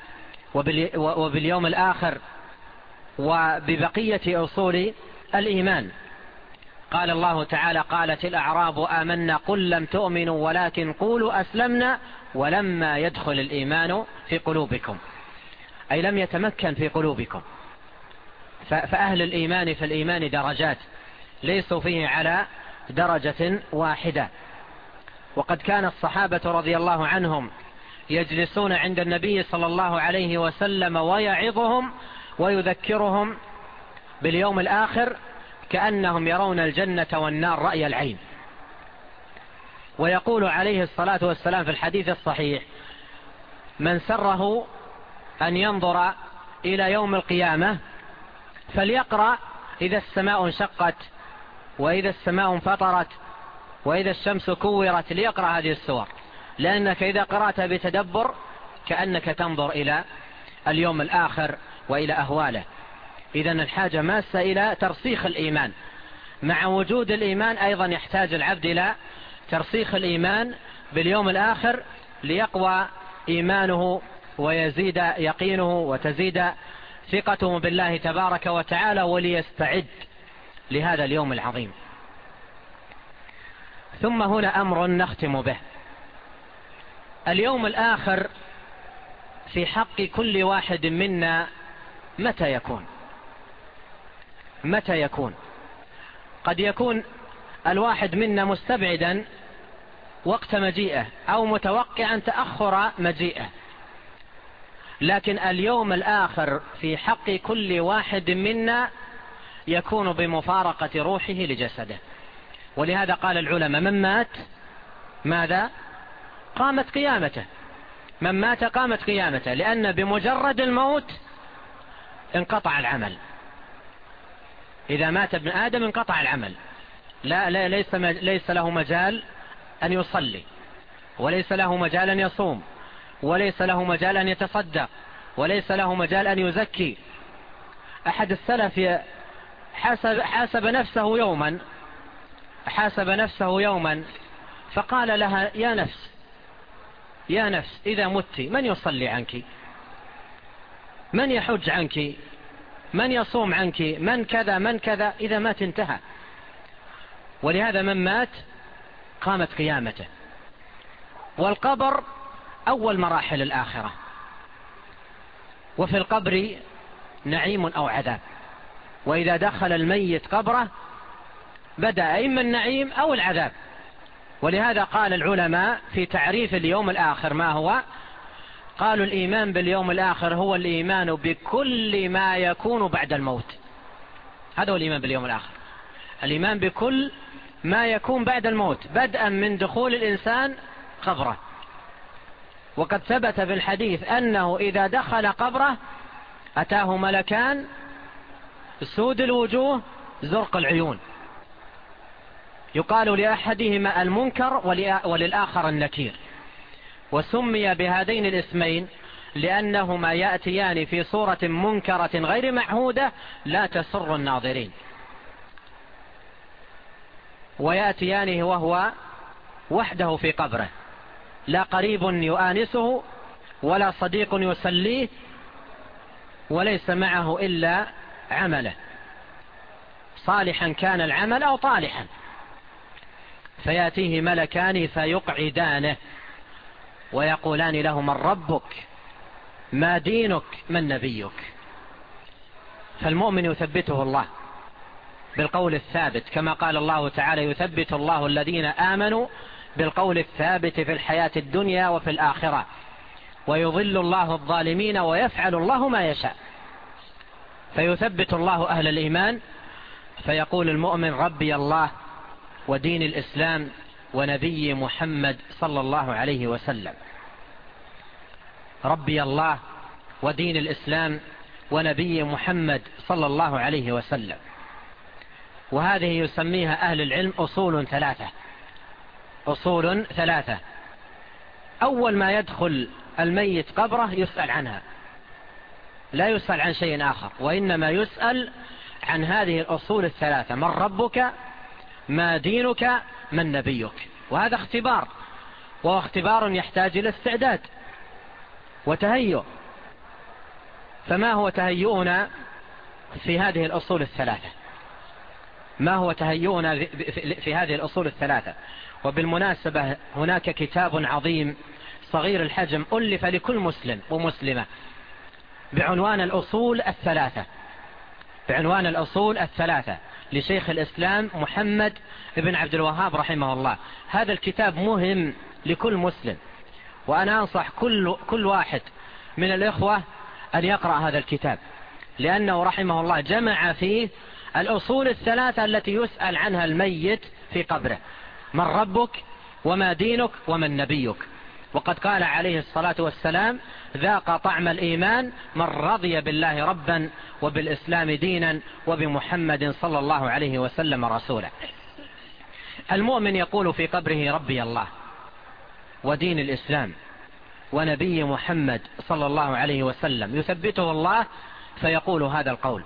وباليوم الآخر وببقية أصول الإيمان. قال الله تعالى قالت الأعراب آمنا قل لم تؤمنوا ولكن قولوا أسلمنا ولما يدخل الإيمان في قلوبكم. أي لم يتمكن في قلوبكم. فأهل الإيمان في الإيمان درجات ليسوا فيه على درجة واحدة. وقد كان الصحابة رضي الله عنهم يجلسون عند النبي صلى الله عليه وسلم ويعظهم ويذكرهم باليوم الآخر كأنهم يرون الجنة والنار رأي العين. ويقول عليه الصلاة والسلام في الحديث الصحيح من سره أن ينظر إلى يوم القيامة فليقرأ إذا السماء انشقت وإذا السماء انفطرت وإذا الشمس كورت ليقرأ هذه السور. لأنك إذا قرأتها بتدبر كأنك تنظر إلى اليوم الآخر وإلى أهواله. إذا الحاجة ماسة إلى ترسيخ الإيمان. مع وجود الإيمان أيضا يحتاج العبد إلى ترسيخ الإيمان باليوم الآخر ليقوى إيمانه ويزيد يقينه وتزيد ثقته بالله تبارك وتعالى وليستعد لهذا اليوم العظيم. ثم هنا أمر نختم به. اليوم الآخر في حق كل واحد منا متى يكون؟ متى يكون؟ قد يكون الواحد منا مستبعدا وقت مجيئه أو متوقعا تأخر مجيئه. لكن اليوم الآخر في حق كل واحد منا يكون بمفارقة روحه لجسده. ولهذا قال العلماء من مات؟ ماذا؟ قامت قيامته. من مات قامت قيامته لأن بمجرد الموت انقطع العمل. إذا مات ابن آدم انقطع العمل. لا, لا ليس, ليس له مجال أن يصلي وليس له مجال أن يصوم وليس له مجال أن يتصدق وليس له مجال أن يزكي. أحد السلف حاسب, حاسب نفسه يوما حاسب نفسه يوما فقال لها يا نفس يا نفس إذا مت من يصلي عنك؟ من يحج عنك؟ من يصوم عنك؟ من كذا من كذا إذا مات انتهى. ولهذا من مات قامت قيامته. والقبر أول مراحل الآخرة. وفي القبر نعيم أو عذاب. وإذا دخل الميت قبره بدأ إما النعيم أو العذاب. ولهذا قال العلماء في تعريف اليوم الآخر ما هو؟ قالوا الإيمان باليوم الآخر هو الإيمان بكل ما يكون بعد الموت. هذا هو الإيمان باليوم الآخر. الإيمان بكل ما يكون بعد الموت بدءا من دخول الإنسان قبره. وقد ثبت في الحديث أنه إذا دخل قبره أتاه ملكان سود الوجوه زرق العيون. يقال لأحدهما المنكر وللآخر النكير. وسمي بهذين الاسمين لأنهما يأتيان في صورة منكرة غير معهودة لا تسر الناظرين. ويأتيانه وهو وحده في قبره. لا قريب يؤانسه ولا صديق يسليه وليس معه إلا عمله. صالحا كان العمل أو طالحا. فيأتيه ملكان فيقعدانه ويقولان له من ربك ما دينك من نبيك. فالمؤمن يثبته الله بالقول الثابت كما قال الله تعالى يثبت الله الذين آمنوا بالقول الثابت في الحياة الدنيا وفي الآخرة. ويظل الله الظالمين ويفعل الله ما يشاء. فيثبت الله أهل الإيمان فيقول المؤمن ربي الله ودين الإسلام ونبي محمد صلى الله عليه وسلم. ربي الله ودين الإسلام ونبي محمد صلى الله عليه وسلم. وهذه يسميها أهل العلم أصول ثلاثة. أصول ثلاثة. أول ما يدخل الميت قبره يسأل عنها. لا يسأل عن شيء آخر وإنما يسأل عن هذه الأصول الثلاثة. من ربك ما دينك من نبيك. وهذا اختبار. وهو اختبار يحتاج إلى استعداد وتهيؤ. فما هو تهيؤنا في هذه الأصول الثلاثة؟ ما هو تهيؤنا في هذه الأصول الثلاثة؟ وبالمناسبة هناك كتاب عظيم صغير الحجم ألف لكل مسلم ومسلمة بعنوان الأصول الثلاثة. بعنوان الأصول الثلاثة. لشيخ الإسلام محمد بن عبد الوهاب رحمه الله. هذا الكتاب مهم لكل مسلم. وأنا أنصح كل, كل واحد من الإخوة أن يقرأ هذا الكتاب. لأنه رحمه الله جمع فيه الأصول الثلاثة التي يسأل عنها الميت في قبره. من ربك وما دينك ومن نبيك. وقد قال عليه الصلاة والسلام ذاق طعم الإيمان من رضي بالله ربا وبالإسلام دينا وبمحمد صلى الله عليه وسلم رسولا المؤمن يقول في قبره ربي الله ودين الإسلام ونبي محمد صلى الله عليه وسلم. يثبته الله فيقول هذا القول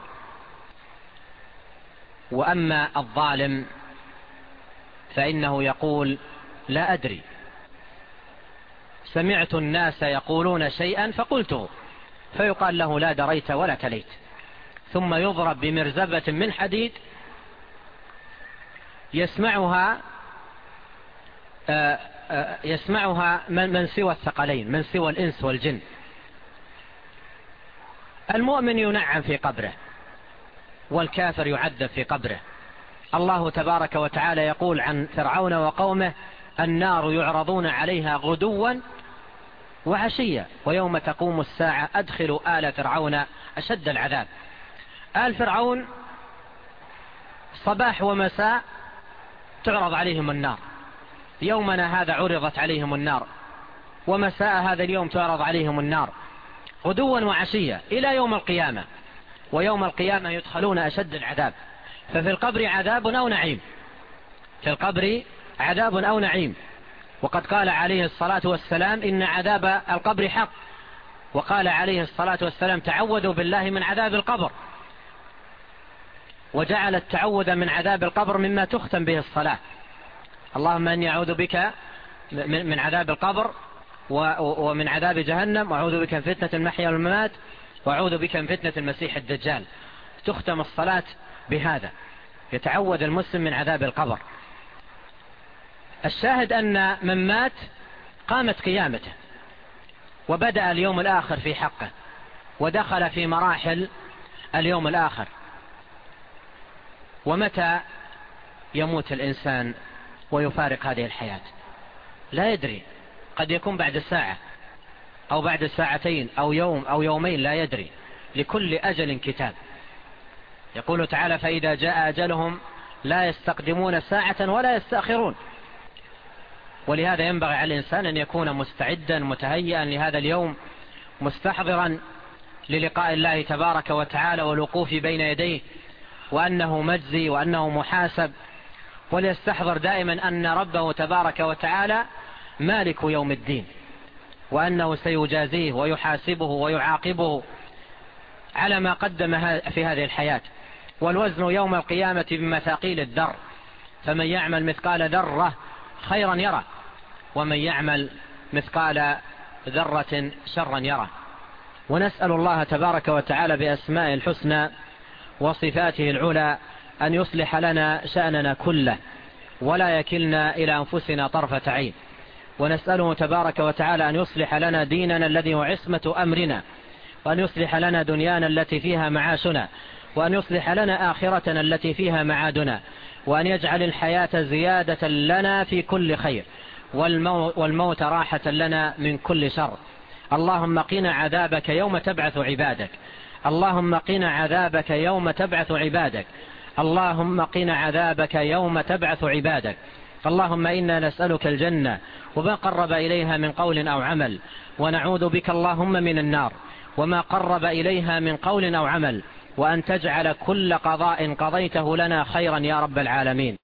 وأما الظالم فإنه يقول لا أدري سمعت الناس يقولون شيئا فقلته فيقال له لا دريت ولا كليت ثم يضرب بمرزبة من حديد يسمعها آه، آه، يسمعها من سوى الثقلين من سوى الإنس والجن. المؤمن ينعم في قبره والكافر يعذب في قبره. الله تبارك وتعالى يقول عن فرعون وقومه النار يعرضون عليها غدوا وعشية ويوم تقوم الساعة أدخلوا آل فرعون أشد العذاب. آل فرعون صباح ومساء تعرض عليهم النار. يومنا هذا عرضت عليهم النار. ومساء هذا اليوم تعرض عليهم النار. غدوا وعشية إلى يوم القيامة. ويوم القيامة يدخلون أشد العذاب. ففي القبر عذاب أو نعيم. في القبر عذاب أو نعيم. وقد قال عليه الصلاة والسلام إن عذاب القبر حق. وقال عليه الصلاة والسلام تعوذوا بالله من عذاب القبر. وجعل التعوذ من عذاب القبر مما تختم به الصلاة. اللهم أن يعوذ بك من عذاب القبر ومن عذاب جهنم وأعوذ بك من فتنة المحيا والممات وأعوذ بك من فتنة المسيح الدجال. تختم الصلاة بهذا. يتعوذ المسلم من عذاب القبر. الشاهد أن من مات قامت قيامته وبدأ اليوم الآخر في حقه ودخل في مراحل اليوم الآخر. ومتى يموت الإنسان ويفارق هذه الحياة؟ لا يدري. قد يكون بعد الساعة أو بعد الساعتين أو يوم أو يومين لا يدري. لكل أجل كتاب. يقول تعالى فإذا جاء أجلهم لا يستقدمون ساعة ولا يستأخرون. ولهذا ينبغي على الإنسان أن يكون مستعدا متهيئا لهذا اليوم مستحضرا للقاء الله تبارك وتعالى والوقوف بين يديه وأنه مجزي وأنه محاسب. وليستحضر دائما أن ربه تبارك وتعالى مالك يوم الدين وأنه سيجازيه ويحاسبه ويعاقبه على ما قدم في هذه الحياة. والوزن يوم القيامة بمثاقيل الذر فمن يعمل مثقال ذرة خيرا يره. ومن يعمل مثقال ذرة شرا يره. ونسأل الله تبارك وتعالى بأسماء الحسنى وصفاته العلى أن يصلح لنا شأننا كله ولا يكلنا إلى أنفسنا طرفة عين. ونسأله تبارك وتعالى أن يصلح لنا ديننا الذي هو عصمة أمرنا وأن يصلح لنا دنيانا التي فيها معاشنا وأن يصلح لنا آخرتنا التي فيها معادنا وأن يجعل الحياة زيادة لنا في كل خير. والموت راحة لنا من كل شر. اللهم قنا عذابك يوم تبعث عبادك. اللهم قنا عذابك يوم تبعث عبادك. اللهم قنا عذابك يوم تبعث عبادك. اللهم إنا نسألك الجنة وما قرب إليها من قول أو عمل. ونعوذ بك اللهم من النار وما قرب إليها من قول أو عمل. وأن تجعل كل قضاء قضيته لنا خيرا يا رب العالمين.